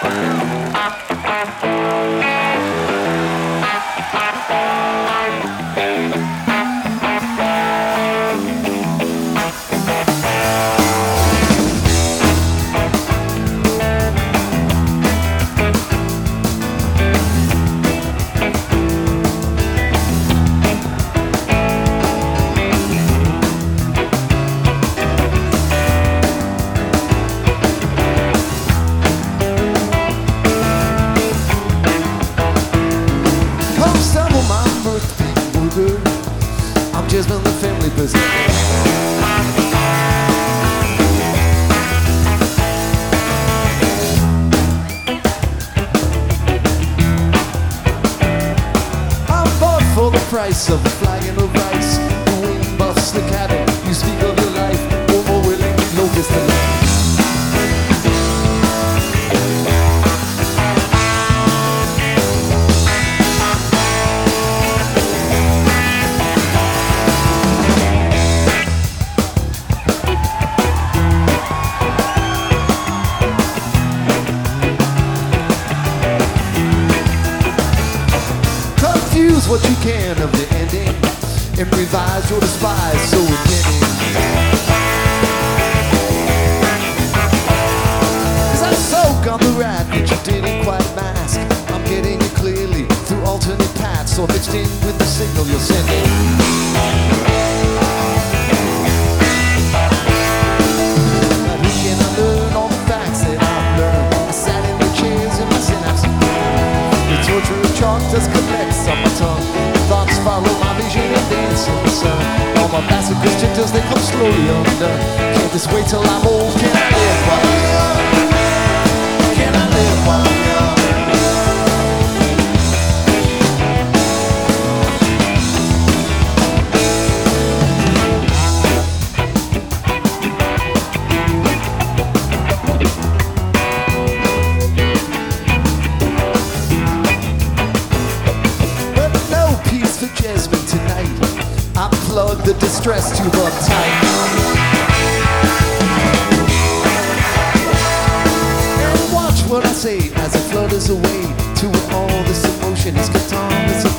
Comes I'm the family for the price of a flag and a rice. The wind buffs the cabin. You speak of your life. No more willing. What you can of the ending and revise your despise so beginning. Cause I soak on the rat that you didn't quite mask. I'm getting it clearly through alternate paths or mixed in with the signal you're sending. All my passive constrictors, they come slowly undone. Can't just wait till I'm old. Can I live while I plug the distress tube up tight. And watch what I say as it flutters away to where all this emotion is katana's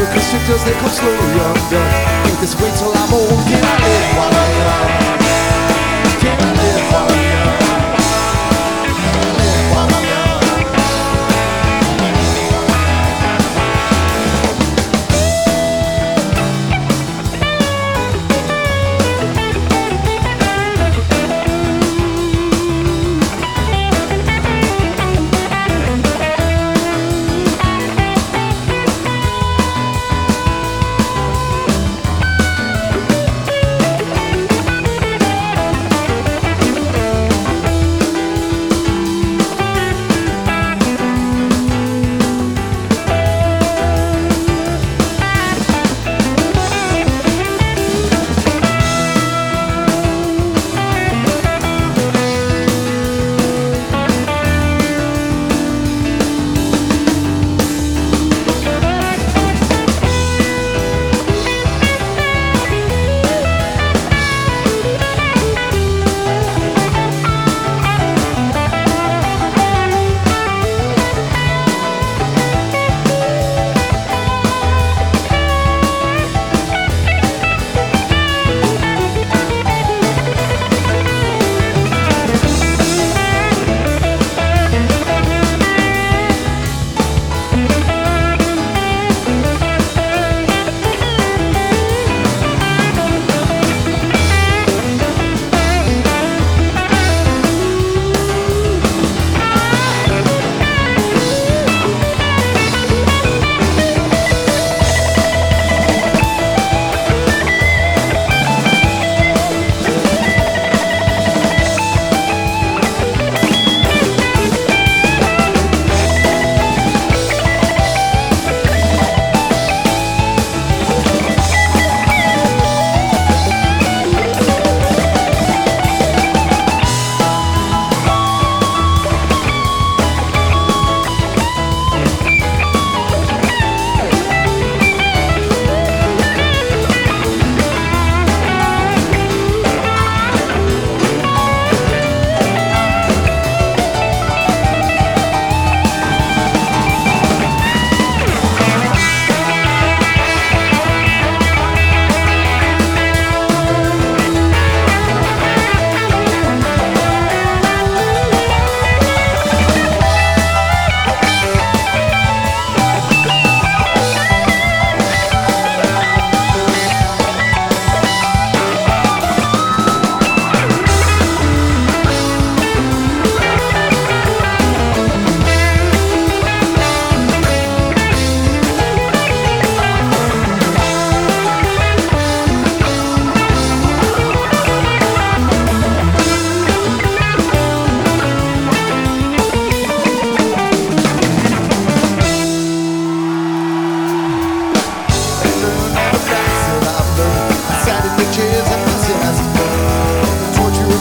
Vassal constrictors, they come slowly undone. Can't just wait till I'm old. Can I live while I'm young? Can I live while I'm young?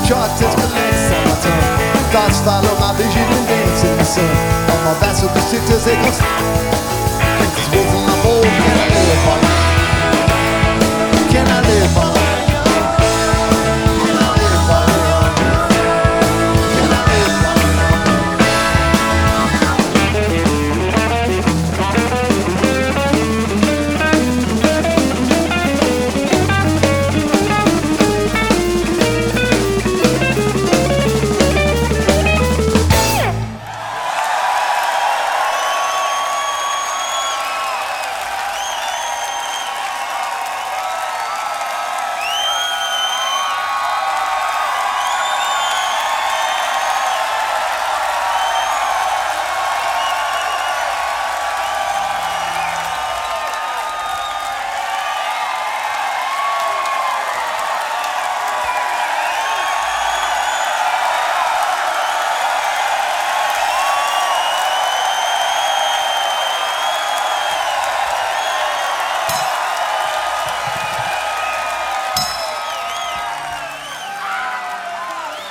charters collect summertime And thoughts follow my vision and dance in the sun On my vessel, the sitters, Cause my can I live on? Can I live on?